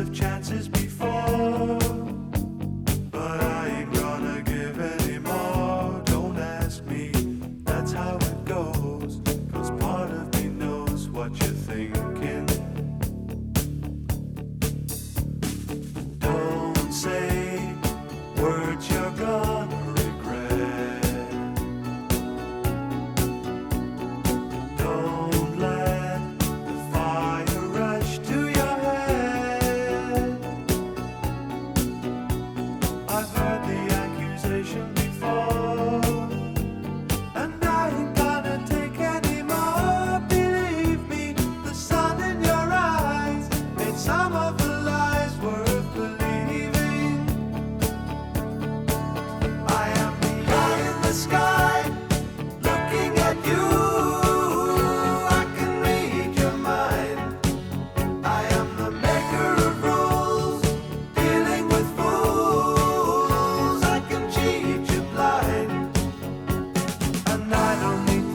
of chances.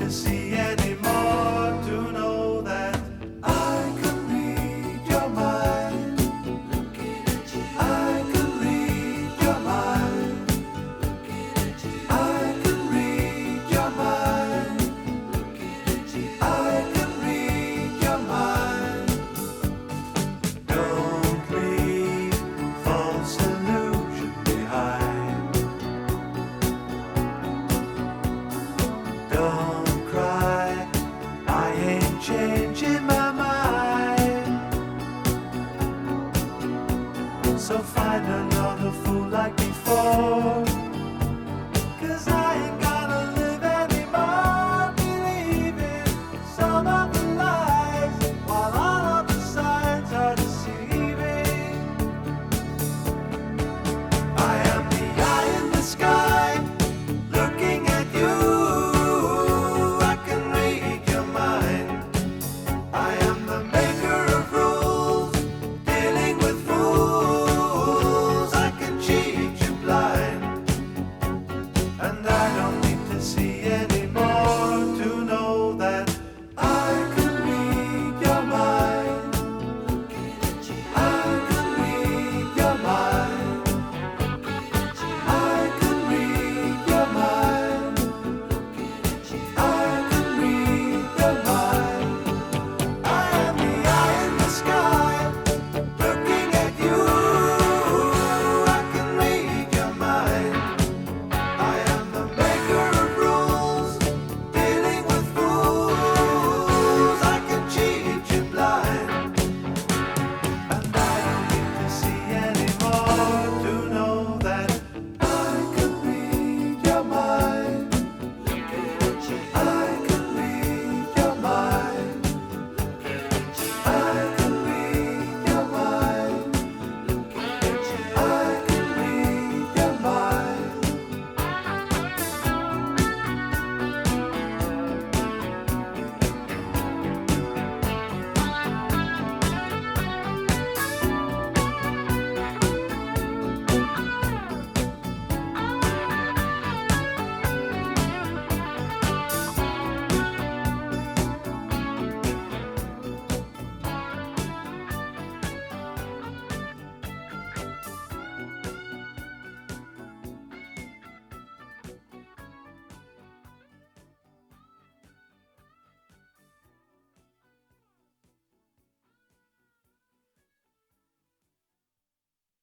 to see. So find another fool like before.